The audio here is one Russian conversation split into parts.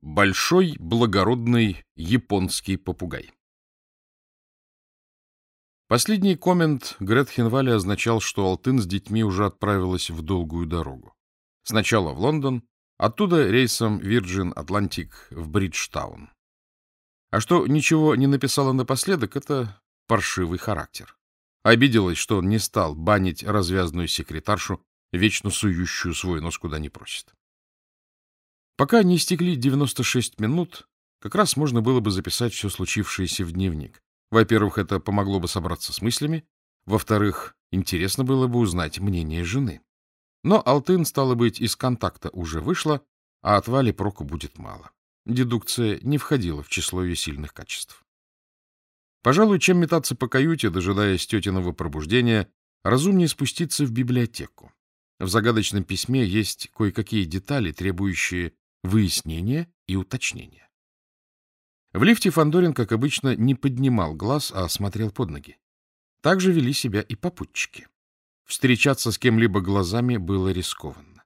Большой благородный японский попугай Последний коммент Гретхенвалли означал, что Алтын с детьми уже отправилась в долгую дорогу. Сначала в Лондон, оттуда рейсом Virgin Atlantic в Бриджтаун. А что ничего не написала напоследок, это паршивый характер. Обиделась, что он не стал банить развязную секретаршу, вечно сующую свой нос куда не просит. Пока не истекли 96 минут, как раз можно было бы записать все случившееся в дневник. Во-первых, это помогло бы собраться с мыслями. Во-вторых, интересно было бы узнать мнение жены. Но Алтын, стало быть, из контакта уже вышла, а от Вали проку будет мало. Дедукция не входила в число ее сильных качеств. Пожалуй, чем метаться по каюте, дожидаясь тетиного пробуждения, разумнее спуститься в библиотеку. В загадочном письме есть кое-какие детали, требующие выяснения и уточнения. В лифте Фандорин, как обычно, не поднимал глаз, а смотрел под ноги. Так же вели себя и попутчики. Встречаться с кем-либо глазами было рискованно.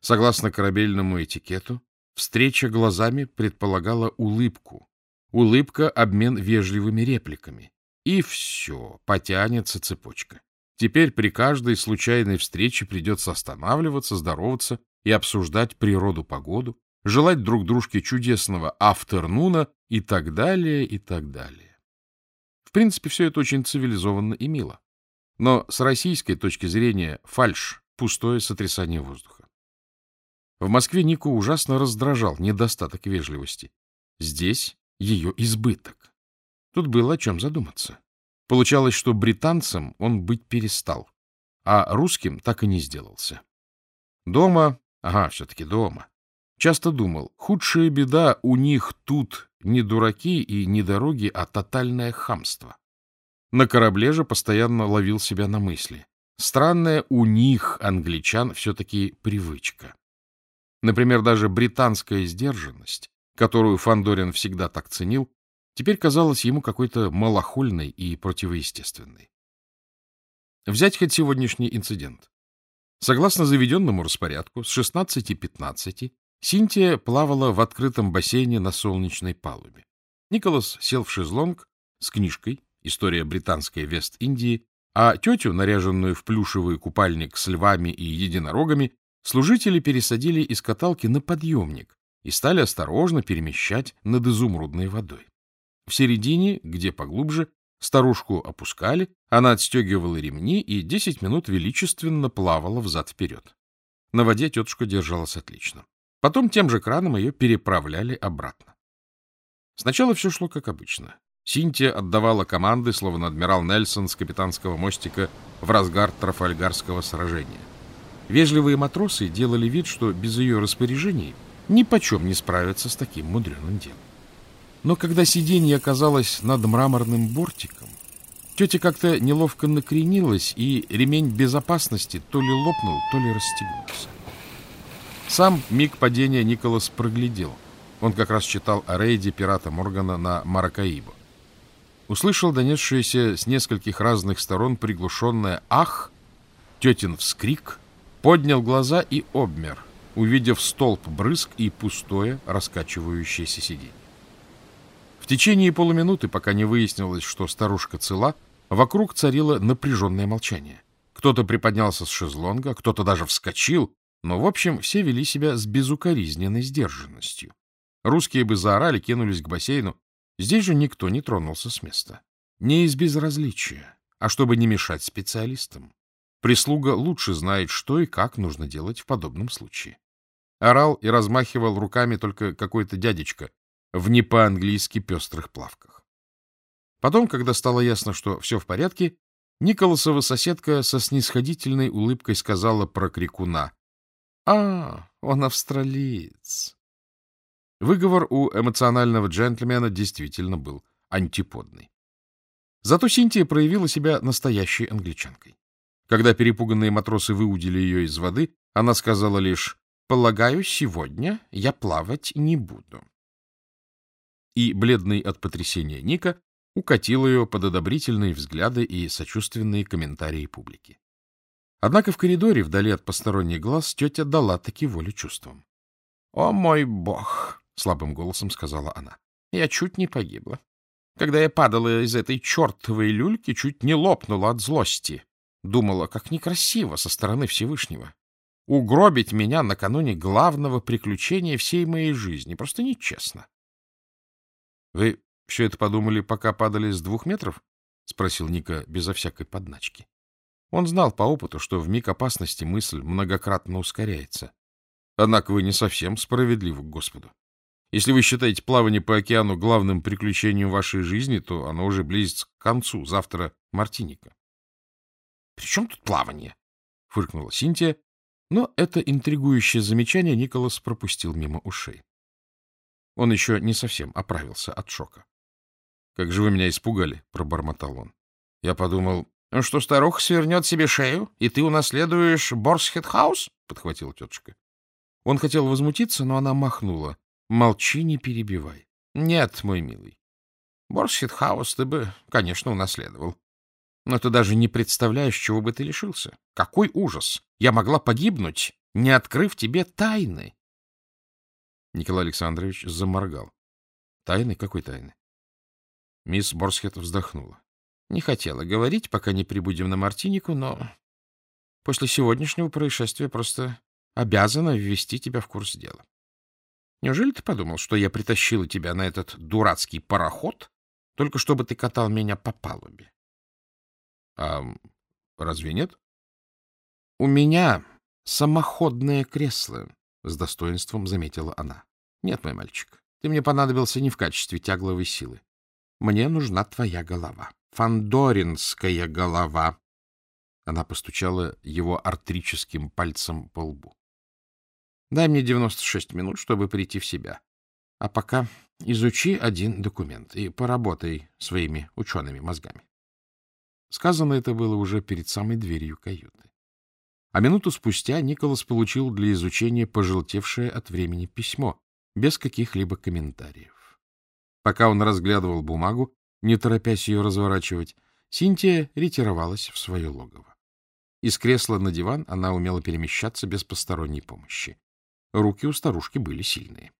Согласно корабельному этикету, встреча глазами предполагала улыбку. Улыбка — обмен вежливыми репликами. И все, потянется цепочка. Теперь при каждой случайной встрече придется останавливаться, здороваться и обсуждать природу-погоду, желать друг дружке чудесного афтернуна и так далее, и так далее. В принципе, все это очень цивилизованно и мило. Но с российской точки зрения фальш — пустое сотрясание воздуха. В Москве Нику ужасно раздражал недостаток вежливости. Здесь ее избыток. Тут было о чем задуматься. Получалось, что британцем он быть перестал, а русским так и не сделался. Дома, ага, все-таки дома, Часто думал, худшая беда у них тут не дураки и не дороги, а тотальное хамство. На корабле же постоянно ловил себя на мысли. Странная у них, англичан, все-таки привычка. Например, даже британская сдержанность, которую Фандорин всегда так ценил, теперь казалась ему какой-то малохольной и противоестественной. Взять хоть сегодняшний инцидент. Согласно заведенному распорядку, с 16.15 Синтия плавала в открытом бассейне на солнечной палубе. Николас сел в шезлонг с книжкой «История британской Вест-Индии», а тетю, наряженную в плюшевый купальник с львами и единорогами, служители пересадили из каталки на подъемник и стали осторожно перемещать над изумрудной водой. В середине, где поглубже, старушку опускали, она отстегивала ремни и десять минут величественно плавала взад-вперед. На воде тетушка держалась отлично. Потом тем же краном ее переправляли обратно. Сначала все шло как обычно. Синтия отдавала команды, словно адмирал Нельсон с капитанского мостика в разгар Трафальгарского сражения. Вежливые матросы делали вид, что без ее распоряжений ни почем не справятся с таким мудреным делом. Но когда сиденье оказалось над мраморным бортиком, тетя как-то неловко накренилась, и ремень безопасности то ли лопнул, то ли расстегнулся. Сам миг падения Николас проглядел. Он как раз читал о рейде пирата Моргана на Маракаибо. Услышал донесшееся с нескольких разных сторон приглушенное «Ах!», тетин вскрик, поднял глаза и обмер, увидев столб брызг и пустое раскачивающееся сиденье. В течение полуминуты, пока не выяснилось, что старушка цела, вокруг царило напряженное молчание. Кто-то приподнялся с шезлонга, кто-то даже вскочил, но, в общем, все вели себя с безукоризненной сдержанностью. Русские бы заорали, кинулись к бассейну. Здесь же никто не тронулся с места. Не из безразличия, а чтобы не мешать специалистам. Прислуга лучше знает, что и как нужно делать в подобном случае. Орал и размахивал руками только какой-то дядечка в не по-английски пестрых плавках. Потом, когда стало ясно, что все в порядке, Николасова соседка со снисходительной улыбкой сказала про крикуна. А, он австралиец. Выговор у эмоционального джентльмена действительно был антиподный. Зато Синтия проявила себя настоящей англичанкой. Когда перепуганные матросы выудили ее из воды, она сказала лишь «Полагаю, сегодня я плавать не буду». И, бледный от потрясения Ника, укатил ее под одобрительные взгляды и сочувственные комментарии публики. Однако в коридоре, вдали от посторонних глаз, тетя дала таки волю чувствам. — О мой бог! — слабым голосом сказала она. — Я чуть не погибла. Когда я падала из этой чертовой люльки, чуть не лопнула от злости. Думала, как некрасиво со стороны Всевышнего. Угробить меня накануне главного приключения всей моей жизни. Просто нечестно. — Вы все это подумали, пока падали с двух метров? — спросил Ника безо всякой подначки. Он знал по опыту, что в миг опасности мысль многократно ускоряется. Однако вы не совсем справедливы к Господу. Если вы считаете плавание по океану главным приключением вашей жизни, то оно уже близится к концу. Завтра Мартиника. — При чем тут плавание? — фыркнула Синтия, но это интригующее замечание Николас пропустил мимо ушей. Он еще не совсем оправился от шока. — Как же вы меня испугали, — пробормотал он. Я подумал, «Ну что старуха свернет себе шею, и ты унаследуешь Борсхедхаус? — подхватила тетушка. Он хотел возмутиться, но она махнула. — Молчи, не перебивай. — Нет, мой милый. Борсхедхаус ты бы, конечно, унаследовал. Но ты даже не представляешь, чего бы ты лишился. Какой ужас! Я могла погибнуть, не открыв тебе тайны. Николай Александрович заморгал. Тайны? Какой тайны? Мисс Борсхет вздохнула. Не хотела говорить, пока не прибудем на Мартинику, но после сегодняшнего происшествия просто обязана ввести тебя в курс дела. Неужели ты подумал, что я притащила тебя на этот дурацкий пароход, только чтобы ты катал меня по палубе? — А разве нет? — У меня самоходное кресло, — с достоинством заметила она. — Нет, мой мальчик, ты мне понадобился не в качестве тягловой силы. Мне нужна твоя голова. Фандоринская голова. Она постучала его артрическим пальцем по лбу. Дай мне 96 минут, чтобы прийти в себя. А пока изучи один документ и поработай своими учеными мозгами. Сказано это было уже перед самой дверью каюты. А минуту спустя Николас получил для изучения пожелтевшее от времени письмо, без каких-либо комментариев. Пока он разглядывал бумагу, не торопясь ее разворачивать, Синтия ретировалась в свое логово. Из кресла на диван она умела перемещаться без посторонней помощи. Руки у старушки были сильные.